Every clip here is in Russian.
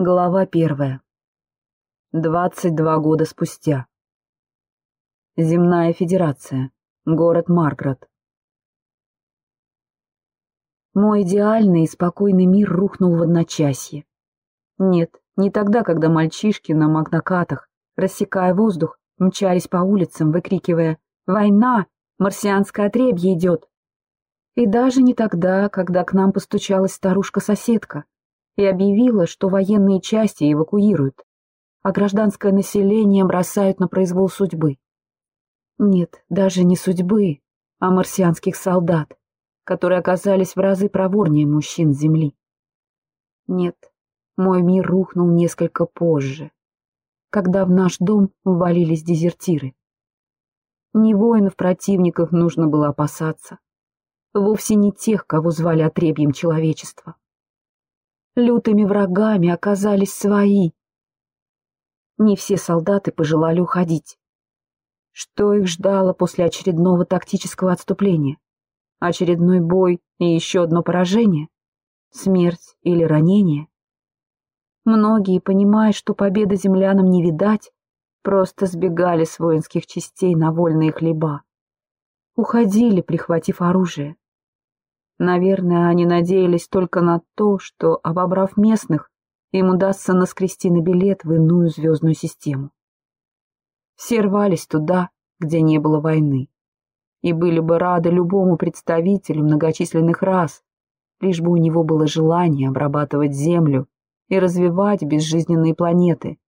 Глава первая. Двадцать два года спустя. Земная Федерация. Город Марград. Мой идеальный и спокойный мир рухнул в одночасье. Нет, не тогда, когда мальчишки на магнокатах, рассекая воздух, мчались по улицам, выкрикивая «Война! Марсианское отребье идет!» И даже не тогда, когда к нам постучалась старушка-соседка и объявила, что военные части эвакуируют, а гражданское население бросают на произвол судьбы. Нет, даже не судьбы, а марсианских солдат, которые оказались в разы проворнее мужчин Земли. Нет, мой мир рухнул несколько позже, когда в наш дом ввалились дезертиры. Не воинов-противников нужно было опасаться, вовсе не тех, кого звали отребьем человечества. Лютыми врагами оказались свои. Не все солдаты пожелали уходить. Что их ждало после очередного тактического отступления? Очередной бой и еще одно поражение? Смерть или ранение? Многие, понимая, что победы землянам не видать, просто сбегали с воинских частей на вольные хлеба. Уходили, прихватив оружие. Наверное, они надеялись только на то, что, обобрав местных, им удастся наскрести на билет в иную звездную систему. Все рвались туда, где не было войны, и были бы рады любому представителю многочисленных рас, лишь бы у него было желание обрабатывать Землю и развивать безжизненные планеты,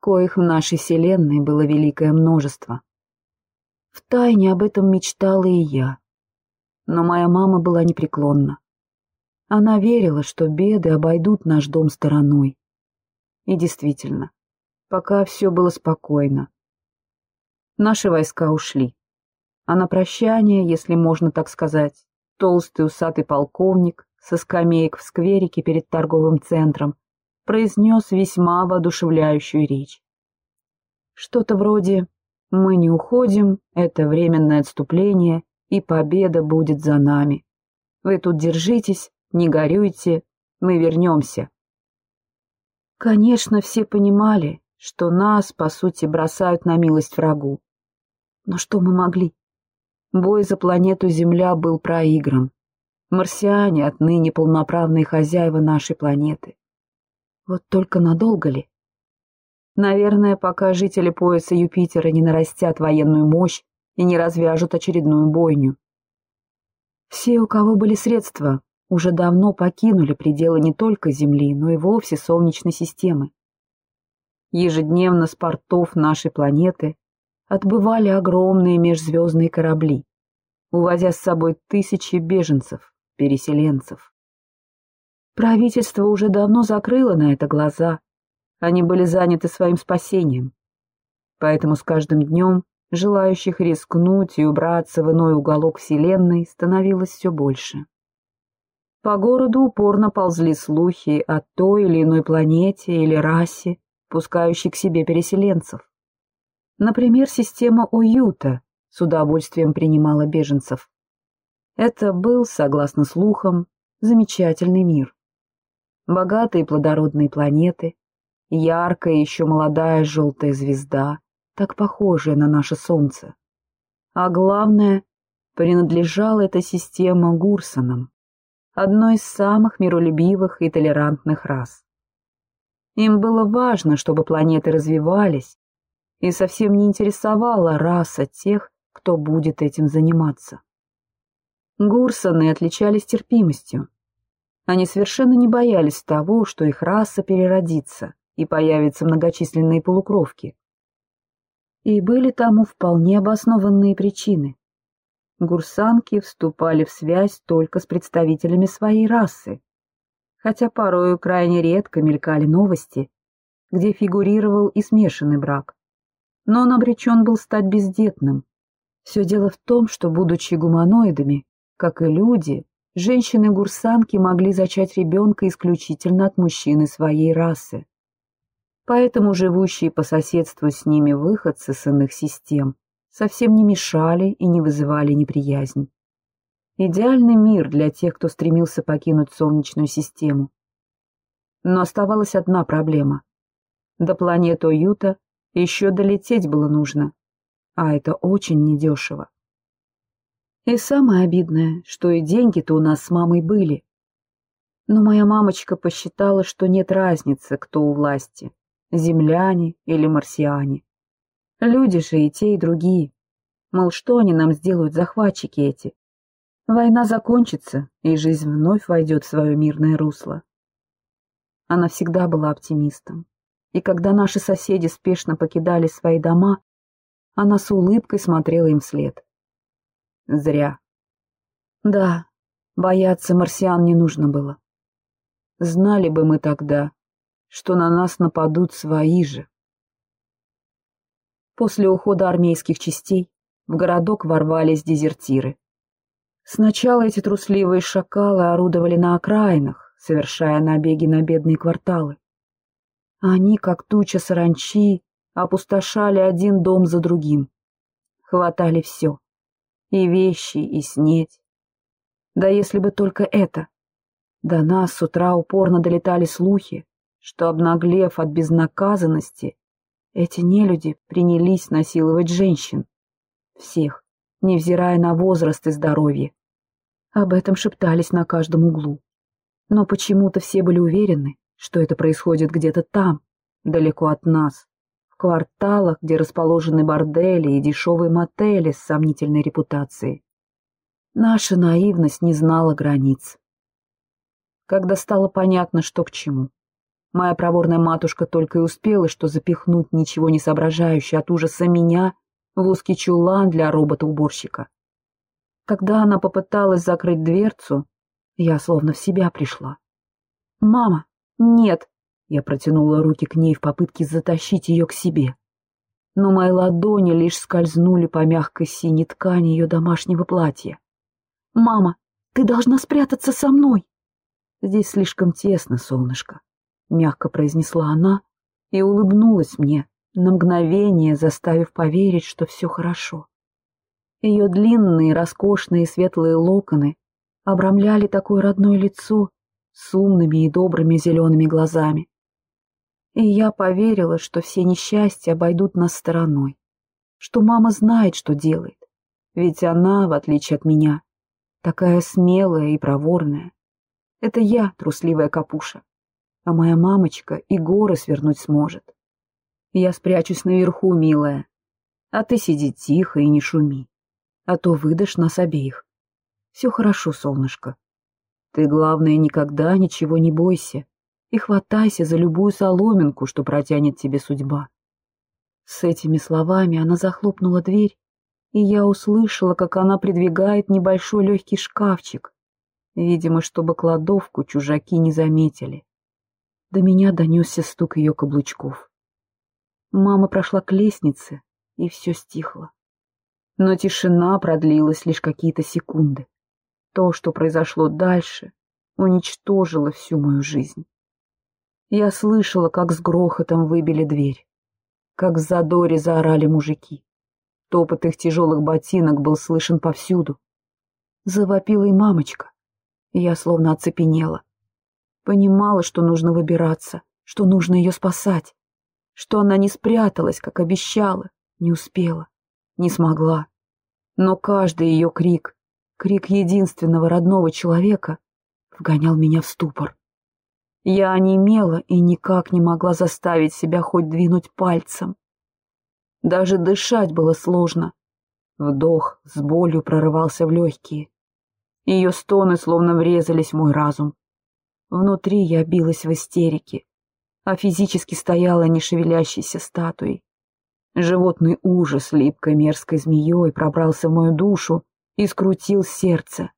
коих в нашей Вселенной было великое множество. Втайне об этом мечтала и я но моя мама была непреклонна. Она верила, что беды обойдут наш дом стороной. И действительно, пока все было спокойно. Наши войска ушли. А на прощание, если можно так сказать, толстый усатый полковник со скамеек в скверике перед торговым центром произнес весьма воодушевляющую речь. Что-то вроде «Мы не уходим, это временное отступление, и победа будет за нами. Вы тут держитесь, не горюйте, мы вернемся. Конечно, все понимали, что нас, по сути, бросают на милость врагу. Но что мы могли? Бой за планету Земля был проигран. Марсиане отныне полноправные хозяева нашей планеты. Вот только надолго ли? Наверное, пока жители пояса Юпитера не нарастят военную мощь и не развяжут очередную бойню. Все, у кого были средства, уже давно покинули пределы не только Земли, но и вовсе Солнечной системы. Ежедневно с портов нашей планеты отбывали огромные межзвездные корабли, увозя с собой тысячи беженцев, переселенцев. Правительство уже давно закрыло на это глаза, они были заняты своим спасением. Поэтому с каждым днем Желающих рискнуть и убраться в иной уголок Вселенной становилось все больше. По городу упорно ползли слухи о той или иной планете или расе, пускающей к себе переселенцев. Например, система Уюта с удовольствием принимала беженцев. Это был, согласно слухам, замечательный мир. Богатые плодородные планеты, яркая еще молодая желтая звезда, так похожее на наше Солнце. А главное, принадлежала эта система Гурсонам, одной из самых миролюбивых и толерантных рас. Им было важно, чтобы планеты развивались, и совсем не интересовала раса тех, кто будет этим заниматься. Гурсоны отличались терпимостью. Они совершенно не боялись того, что их раса переродится и появятся многочисленные полукровки. И были тому вполне обоснованные причины. Гурсанки вступали в связь только с представителями своей расы, хотя порою крайне редко мелькали новости, где фигурировал и смешанный брак. Но он обречен был стать бездетным. Все дело в том, что, будучи гуманоидами, как и люди, женщины-гурсанки могли зачать ребенка исключительно от мужчины своей расы поэтому живущие по соседству с ними выходцы с иных систем совсем не мешали и не вызывали неприязнь. Идеальный мир для тех, кто стремился покинуть Солнечную систему. Но оставалась одна проблема. До планеты Уюта еще долететь было нужно, а это очень недешево. И самое обидное, что и деньги-то у нас с мамой были. Но моя мамочка посчитала, что нет разницы, кто у власти — земляне или марсиане. Люди же и те, и другие. Мол, что они нам сделают, захватчики эти? Война закончится, и жизнь вновь войдет в свое мирное русло. Она всегда была оптимистом. И когда наши соседи спешно покидали свои дома, она с улыбкой смотрела им вслед. Зря. Да, бояться марсиан не нужно было. Знали бы мы тогда, что на нас нападут свои же. После ухода армейских частей в городок ворвались дезертиры. Сначала эти трусливые шакалы орудовали на окраинах, совершая набеги на бедные кварталы. Они, как туча саранчи, опустошали один дом за другим. Хватали все. И вещи, и снеть. Да если бы только это. До нас с утра упорно долетали слухи, что, обнаглев от безнаказанности, эти нелюди принялись насиловать женщин. Всех, невзирая на возраст и здоровье. Об этом шептались на каждом углу. Но почему-то все были уверены, что это происходит где-то там, далеко от нас, в кварталах, где расположены бордели и дешевые мотели с сомнительной репутацией. Наша наивность не знала границ. Когда стало понятно, что к чему, моя проворная матушка только и успела, что запихнуть ничего не соображающее от ужаса меня в узкий чулан для робота-уборщика. Когда она попыталась закрыть дверцу, я словно в себя пришла. «Мама, нет!» Я протянула руки к ней в попытке затащить ее к себе. Но мои ладони лишь скользнули по мягкой синей ткани ее домашнего платья. «Мама, ты должна спрятаться со мной!» «Здесь слишком тесно, солнышко», — мягко произнесла она и улыбнулась мне, на мгновение заставив поверить, что все хорошо. Ее длинные, роскошные светлые локоны обрамляли такое родное лицо с умными и добрыми зелеными глазами. И я поверила, что все несчастья обойдут нас стороной, что мама знает, что делает, ведь она, в отличие от меня, такая смелая и проворная. Это я, трусливая капуша, а моя мамочка и горы свернуть сможет. Я спрячусь наверху, милая, а ты сиди тихо и не шуми, а то выдашь нас обеих. Все хорошо, солнышко. Ты, главное, никогда ничего не бойся и хватайся за любую соломинку, что протянет тебе судьба. С этими словами она захлопнула дверь, и я услышала, как она придвигает небольшой легкий шкафчик, видимо, чтобы кладовку чужаки не заметили. До меня донесся стук ее каблучков. Мама прошла к лестнице, и все стихло. Но тишина продлилась лишь какие-то секунды. То, что произошло дальше, уничтожило всю мою жизнь. Я слышала, как с грохотом выбили дверь, как в задоре заорали мужики. Топот их тяжелых ботинок был слышен повсюду. Завопила и мамочка, я словно оцепенела. Понимала, что нужно выбираться, что нужно ее спасать что она не спряталась, как обещала, не успела, не смогла. Но каждый ее крик, крик единственного родного человека, вгонял меня в ступор. Я онемела и никак не могла заставить себя хоть двинуть пальцем. Даже дышать было сложно. Вдох с болью прорывался в легкие. Ее стоны словно врезались в мой разум. Внутри я билась в истерике, а физически стояла нешевелящейся статуей. Животный ужас липкой мерзкой змеей пробрался в мою душу и скрутил сердце.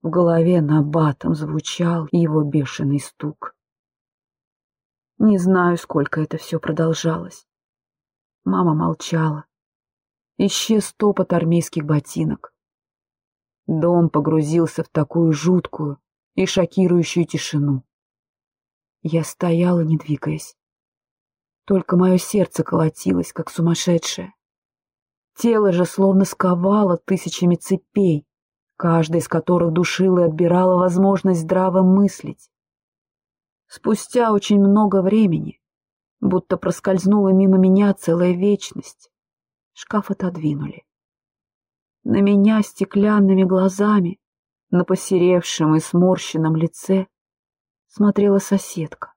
В голове набатом звучал его бешеный стук. Не знаю, сколько это все продолжалось. Мама молчала. Исчез топот армейских ботинок. Дом погрузился в такую жуткую и шокирующую тишину. Я стояла, не двигаясь. Только мое сердце колотилось, как сумасшедшее. Тело же словно сковало тысячами цепей, каждая из которых душила и отбирала возможность здраво мыслить. Спустя очень много времени, будто проскользнула мимо меня целая вечность, шкаф отодвинули. На меня стеклянными глазами, на посеревшем и сморщенном лице, смотрела соседка,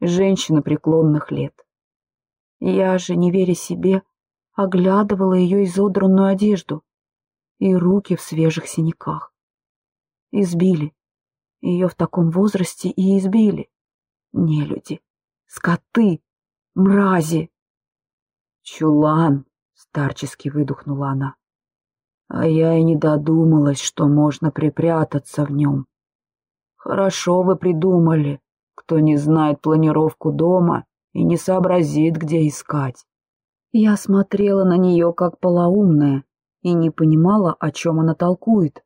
женщина преклонных лет. Я же, не веря себе, оглядывала ее изодранную одежду и руки в свежих синяках. Избили. Ее в таком возрасте и избили. Нелюди, скоты, мрази. Чулан, старчески выдохнула она. А я и не додумалась, что можно припрятаться в нем. Хорошо вы придумали. Кто не знает планировку дома и не сообразит, где искать. Я смотрела на нее как полоумная и не понимала, о чем она толкует.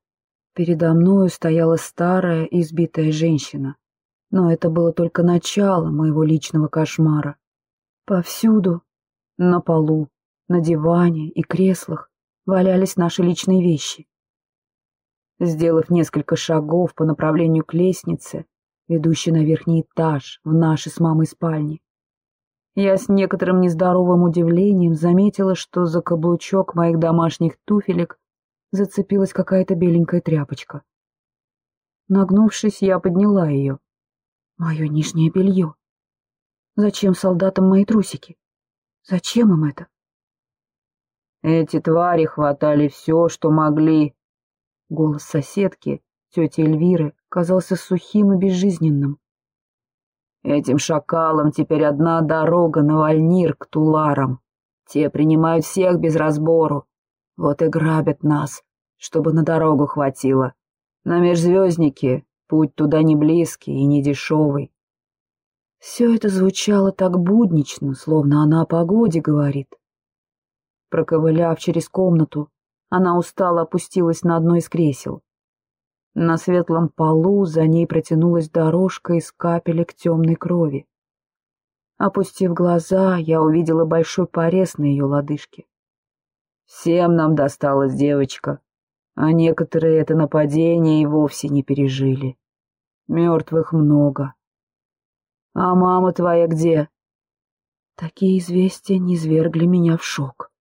Передо мною стояла старая избитая женщина. Но это было только начало моего личного кошмара. Повсюду, на полу, на диване и креслах, валялись наши личные вещи. Сделав несколько шагов по направлению к лестнице, ведущей на верхний этаж, в нашей с мамой спальни, я с некоторым нездоровым удивлением заметила, что за каблучок моих домашних туфелек зацепилась какая-то беленькая тряпочка. Нагнувшись, я подняла ее. Мое нижнее белье. Зачем солдатам мои трусики? Зачем им это? Эти твари хватали все, что могли. Голос соседки, тети Эльвиры, казался сухим и безжизненным. Этим шакалам теперь одна дорога на Вальнир к Туларам. Те принимают всех без разбору. Вот и грабят нас, чтобы на дорогу хватило. На межзвезднике Путь туда не близкий и не дешевый. Все это звучало так буднично, словно она о погоде говорит. Проковыляв через комнату, она устало опустилась на одно из кресел. На светлом полу за ней протянулась дорожка из капелек темной крови. Опустив глаза, я увидела большой порез на ее лодыжке. «Всем нам досталась девочка, а некоторые это нападение и вовсе не пережили. Мертвых много. А мама твоя где? Такие известия низвергли меня в шок.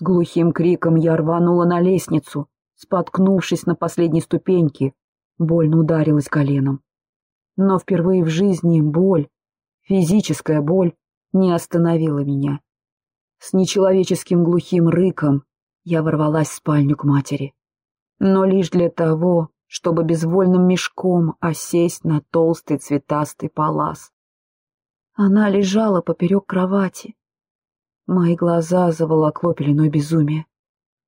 С глухим криком я рванула на лестницу, споткнувшись на последней ступеньке, больно ударилась коленом. Но впервые в жизни боль, физическая боль, не остановила меня. С нечеловеческим глухим рыком я ворвалась в спальню к матери. Но лишь для того, чтобы безвольным мешком осесть на толстый цветастый палас. Она лежала поперек кровати. Мои глаза заволокло пеленой безумия.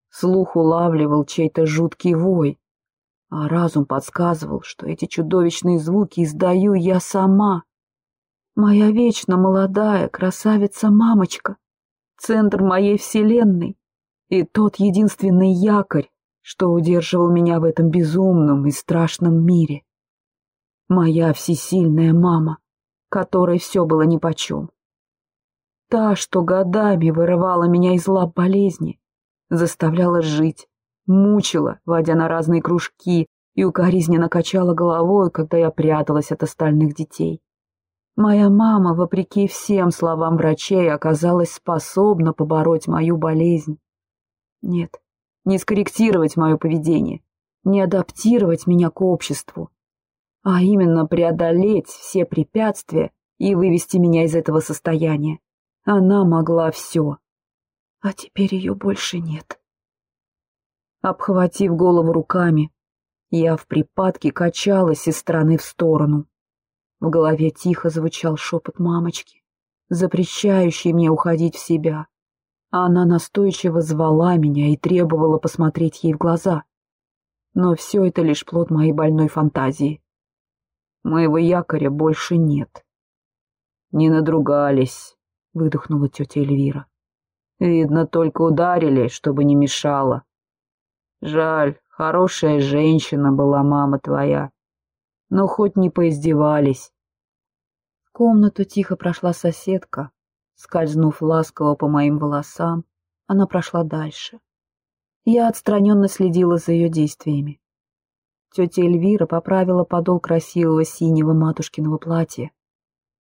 Слух улавливал чей-то жуткий вой, а разум подсказывал, что эти чудовищные звуки издаю я сама. Моя вечно молодая красавица-мамочка, центр моей вселенной и тот единственный якорь, что удерживал меня в этом безумном и страшном мире. Моя всесильная мама, которой все было нипочем. Та, что годами вырывала меня из лап болезни, заставляла жить, мучила, водя на разные кружки, и укоризненно качала головой, когда я пряталась от остальных детей. Моя мама, вопреки всем словам врачей, оказалась способна побороть мою болезнь. Нет, не скорректировать мое поведение, не адаптировать меня к обществу, а именно преодолеть все препятствия и вывести меня из этого состояния. Она могла все. А теперь ее больше нет. Обхватив голову руками, я в припадке качалась из стороны в сторону. В голове тихо звучал шепот мамочки, запрещающий мне уходить в себя. Она настойчиво звала меня и требовала посмотреть ей в глаза. Но все это лишь плод моей больной фантазии. Моего якоря больше нет. «Не надругались», — выдохнула тетя Эльвира. «Видно, только ударили, чтобы не мешало. Жаль, хорошая женщина была мама твоя. Но хоть не поиздевались». В комнату тихо прошла соседка, Скользнув ласково по моим волосам, она прошла дальше. Я отстраненно следила за ее действиями. Тетя Эльвира поправила подол красивого синего матушкиного платья,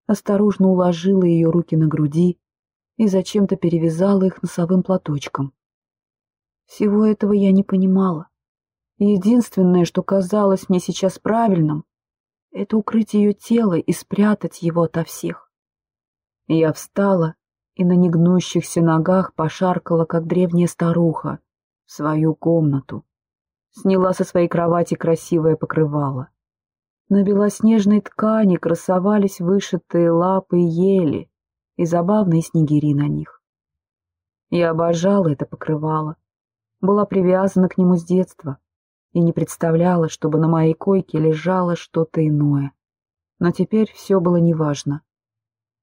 осторожно уложила ее руки на груди и зачем-то перевязала их носовым платочком. Всего этого я не понимала. Единственное, что казалось мне сейчас правильным, это укрыть ее тело и спрятать его ото всех. Я встала и на негнущихся ногах пошаркала, как древняя старуха, в свою комнату. Сняла со своей кровати красивое покрывало. На белоснежной ткани красовались вышитые лапы ели и забавные снегири на них. Я обожала это покрывало, была привязана к нему с детства и не представляла, чтобы на моей койке лежало что-то иное. Но теперь все было неважно.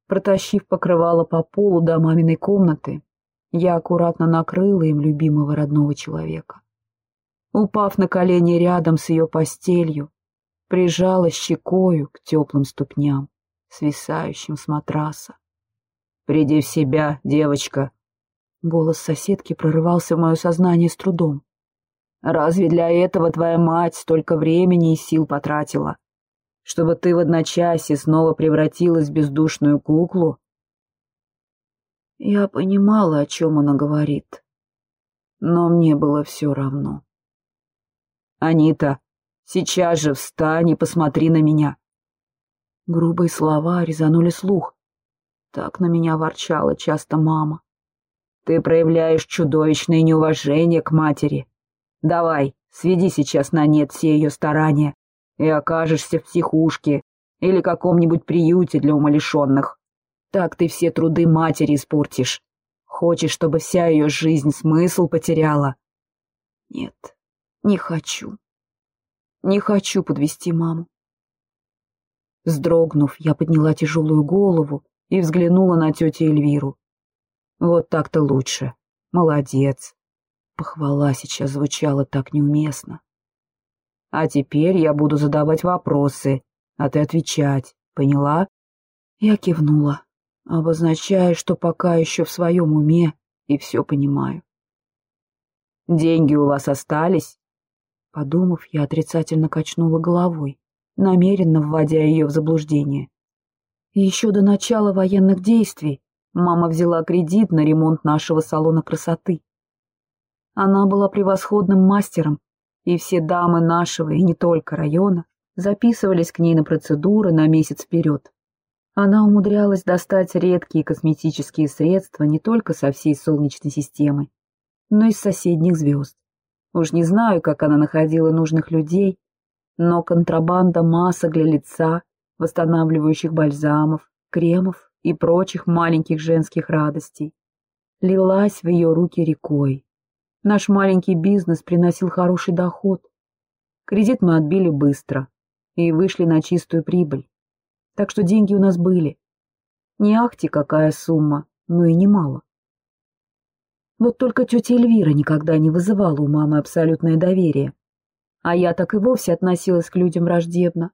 Протащив покрывало по полу до маминой комнаты, я аккуратно накрыла им любимого родного человека. Упав на колени рядом с ее постелью, прижала щекою к теплым ступням, свисающим с матраса. «Приди в себя, девочка!» Голос соседки прорывался в мое сознание с трудом. «Разве для этого твоя мать столько времени и сил потратила?» чтобы ты в одночасье снова превратилась в бездушную куклу? Я понимала, о чем она говорит, но мне было все равно. «Анита, сейчас же встань и посмотри на меня!» Грубые слова резанули слух. Так на меня ворчала часто мама. «Ты проявляешь чудовищное неуважение к матери. Давай, сведи сейчас на нет все ее старания и окажешься в психушке или каком-нибудь приюте для умалишенных. Так ты все труды матери испортишь. Хочешь, чтобы вся ее жизнь смысл потеряла? Нет, не хочу. Не хочу подвести маму. Вздрогнув, я подняла тяжелую голову и взглянула на тетю Эльвиру. Вот так-то лучше. Молодец. Похвала сейчас звучала так неуместно. А теперь я буду задавать вопросы, а ты отвечать. Поняла?» Я кивнула, обозначая, что пока еще в своем уме и все понимаю. «Деньги у вас остались?» Подумав, я отрицательно качнула головой, намеренно вводя ее в заблуждение. еще до начала военных действий мама взяла кредит на ремонт нашего салона красоты. Она была превосходным мастером и все дамы нашего и не только района записывались к ней на процедуры на месяц вперед. Она умудрялась достать редкие косметические средства не только со всей Солнечной системы, но и с соседних звезд. Уж не знаю, как она находила нужных людей, но контрабанда масок для лица, восстанавливающих бальзамов, кремов и прочих маленьких женских радостей лилась в ее руки рекой. Наш маленький бизнес приносил хороший доход. Кредит мы отбили быстро и вышли на чистую прибыль. Так что деньги у нас были. Не ахти какая сумма, но и немало. Вот только тетя Эльвира никогда не вызывала у мамы абсолютное доверие. А я так и вовсе относилась к людям враждебно.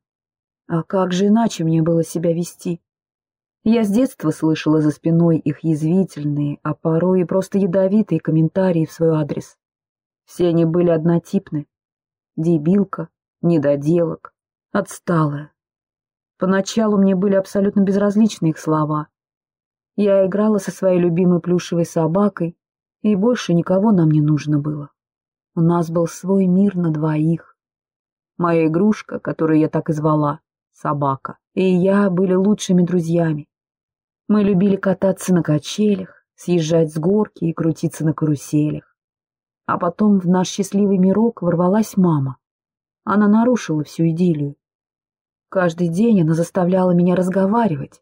А как же иначе мне было себя вести? Я с детства слышала за спиной их язвительные, а порой и просто ядовитые комментарии в свой адрес. Все они были однотипны. Дебилка, недоделок, отсталая. Поначалу мне были абсолютно безразличны их слова. Я играла со своей любимой плюшевой собакой, и больше никого нам не нужно было. У нас был свой мир на двоих. Моя игрушка, которую я так и звала, собака, и я были лучшими друзьями. Мы любили кататься на качелях, съезжать с горки и крутиться на каруселях. А потом в наш счастливый мирок ворвалась мама. Она нарушила всю идиллию. Каждый день она заставляла меня разговаривать,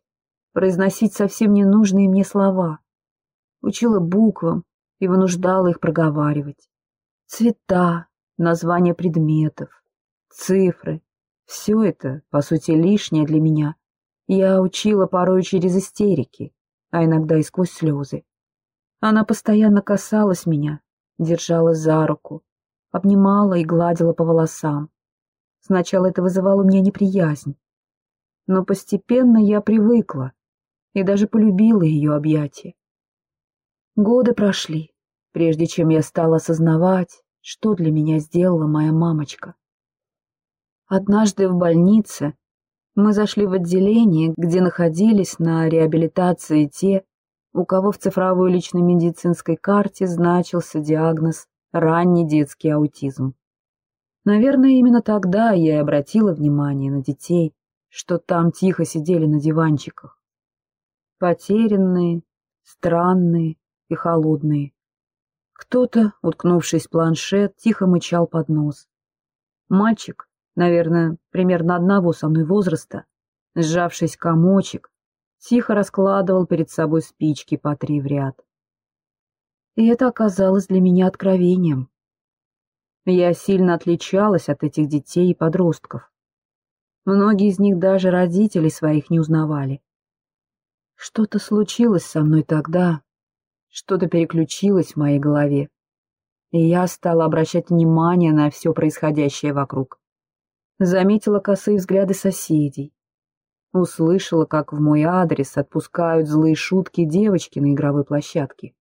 произносить совсем ненужные мне слова. Учила буквам и вынуждала их проговаривать. Цвета, названия предметов, цифры — все это, по сути, лишнее для меня я учила порой через истерики, а иногда и сквозь слезы. Она постоянно касалась меня, держала за руку, обнимала и гладила по волосам. Сначала это вызывало у меня неприязнь, но постепенно я привыкла и даже полюбила ее объятия. Годы прошли, прежде чем я стала осознавать, что для меня сделала моя мамочка. Однажды в больнице Мы зашли в отделение, где находились на реабилитации те, у кого в цифровой личной медицинской карте значился диагноз «ранний детский аутизм». Наверное, именно тогда я и обратила внимание на детей, что там тихо сидели на диванчиках. Потерянные, странные и холодные. Кто-то, уткнувшись в планшет, тихо мычал под нос. Мальчик, наверное, примерно одного со мной возраста, сжавшись комочек, тихо раскладывал перед собой спички по три в ряд. И это оказалось для меня откровением. Я сильно отличалась от этих детей и подростков. Многие из них даже родителей своих не узнавали. Что-то случилось со мной тогда, что-то переключилось в моей голове, и я стала обращать внимание на все происходящее вокруг. Заметила косые взгляды соседей. Услышала, как в мой адрес отпускают злые шутки девочки на игровой площадке.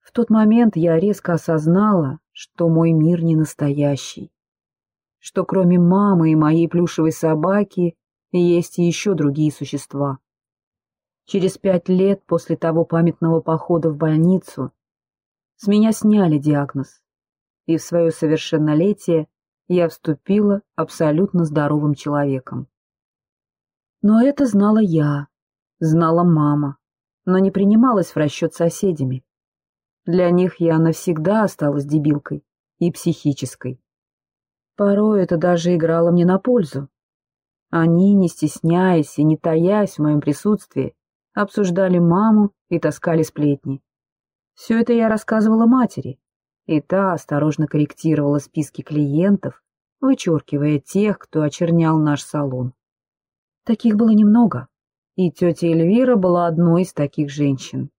В тот момент я резко осознала, что мой мир не настоящий, что кроме мамы и моей плюшевой собаки есть еще другие существа. Через пять лет после того памятного похода в больницу с меня сняли диагноз, и в свое совершеннолетие я вступила абсолютно здоровым человеком. Но это знала я, знала мама, но не принималась в расчет соседями. Для них я навсегда осталась дебилкой и психической. Порой это даже играло мне на пользу. Они, не стесняясь и не таясь в моем присутствии, обсуждали маму и таскали сплетни. Все это я рассказывала матери, и та осторожно корректировала списки клиентов, вычеркивая тех, кто очернял наш салон. Таких было немного, и тетя Эльвира была одной из таких женщин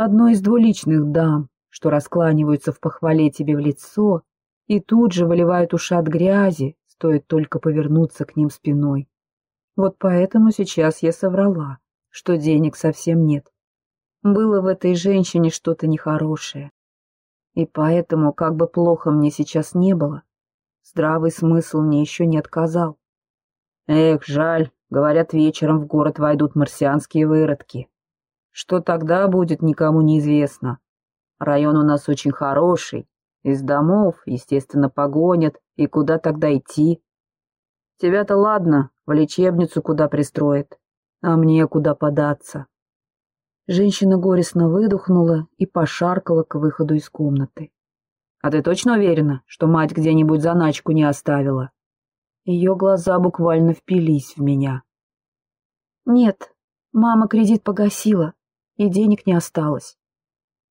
одной из двуличных дам, что раскланиваются в похвале тебе в лицо и тут же выливают уши грязи, стоит только повернуться к ним спиной. Вот поэтому сейчас я соврала, что денег совсем нет. Было в этой женщине что-то нехорошее. И поэтому, как бы плохо мне сейчас не было, здравый смысл мне еще не отказал. Эх, жаль, говорят, вечером в город войдут марсианские выродки. Что тогда будет, никому неизвестно. Район у нас очень хороший. Из домов, естественно, погонят. И куда тогда идти? Тебя-то ладно, в лечебницу куда пристроят. А мне куда податься? Женщина горестно выдохнула и пошаркала к выходу из комнаты. «А ты точно уверена, что мать где-нибудь заначку не оставила?» Ее глаза буквально впились в меня. «Нет, мама кредит погасила и денег не осталось.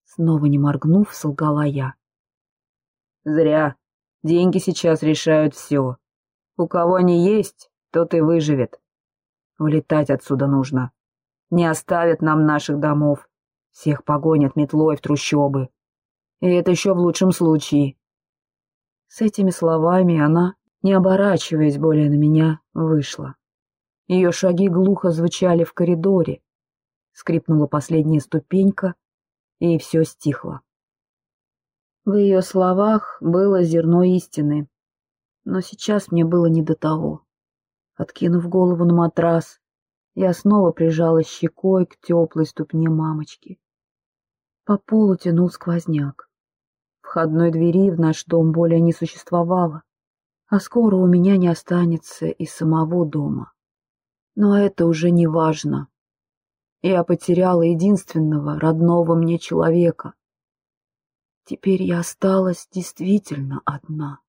Снова не моргнув, солгала я. Зря. Деньги сейчас решают все. У кого они есть, тот и выживет. Улетать отсюда нужно. Не оставят нам наших домов. Всех погонят метлой в трущобы. И это еще в лучшем случае. С этими словами она, не оборачиваясь более на меня, вышла. Ее шаги глухо звучали в коридоре, скрипнула последняя ступенька, и все стихло. В ее словах было зерно истины, но сейчас мне было не до того. Откинув голову на матрас, я снова прижалась щекой к теплой ступне мамочки. По полу тянул сквозняк. Входной двери в наш дом более не существовало, а скоро у меня не останется и самого дома. Но это уже не важно. Я потеряла единственного родного мне человека. Теперь я осталась действительно одна.